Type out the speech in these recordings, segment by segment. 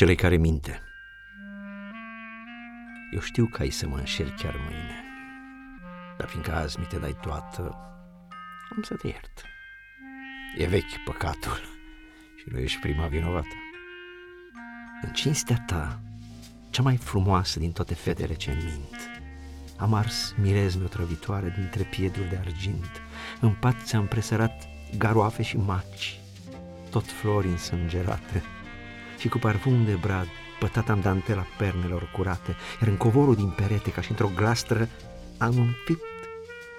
celei care minte. Eu știu că ai să mă înșel chiar mâine, dar fiindcă azi mi te dai toată, am să te iert. E vechi păcatul și nu ești prima vinovată. În cinstea ta, cea mai frumoasă din toate fetele ce mint, am ars mirezme otrăvitoare dintre pieduri de argint, în pat ți-am presărat garoafe și maci, tot flori însângerate, și cu parfum de brad pătat am dantela pernelor curate, iar în covorul din perete, ca și într-o glastră, am înfipt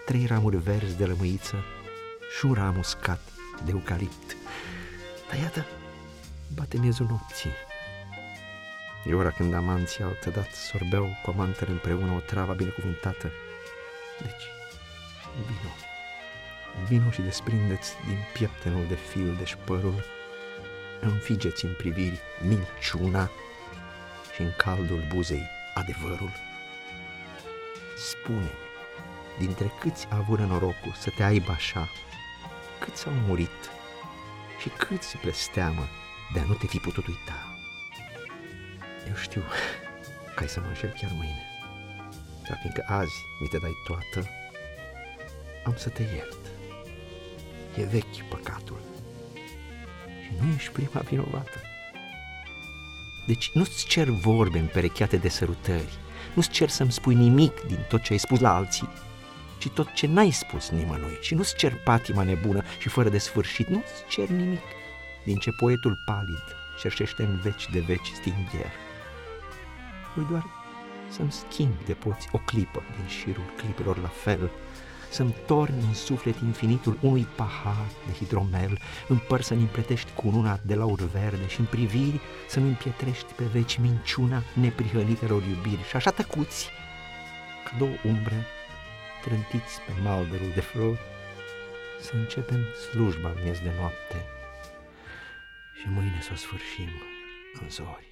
trei ramuri verzi de lămâiță și un ram uscat de eucalipt. Dar iată, bate miezul nopții. E ora când amanții altădat sorbeau cu amantele împreună o travă binecuvântată. Deci, vino, vino și desprindeți din pieptenul de fil de șpărul, înfigeți în priviri minciuna și în caldul buzei adevărul. spune dintre câți a avut norocul să te aibă așa, câți au murit și câți blesteamă de a nu te fi putut uita. Eu știu că ai să mă înșel chiar mâine, dar fiindcă azi mi te dai toată, am să te iert. E vechi păcatul și nu ești prima vinovată. Deci nu-ți cer vorbe împerecheate de sărutări, nu-ți cer să-mi spui nimic din tot ce ai spus la alții, ci tot ce n-ai spus nimănui și nu-ți cer patima nebună și fără de sfârșit, nu-ți cer nimic din ce poetul palid cerșește în veci de veci stingher. Voi doar să-mi schimb de poți o clipă din șirul clipelor la fel, să-mi torni în suflet infinitul unui pahar de hidromel, în păr să-mi împletești cu una de laur verde și în priviri să-mi împietrești pe veci minciuna neprihănitelor iubiri și așa tăcuți, ca două umbre trântiți pe malderul de flori, să începem slujba în miez de noapte și mâine să o sfârșim în zori.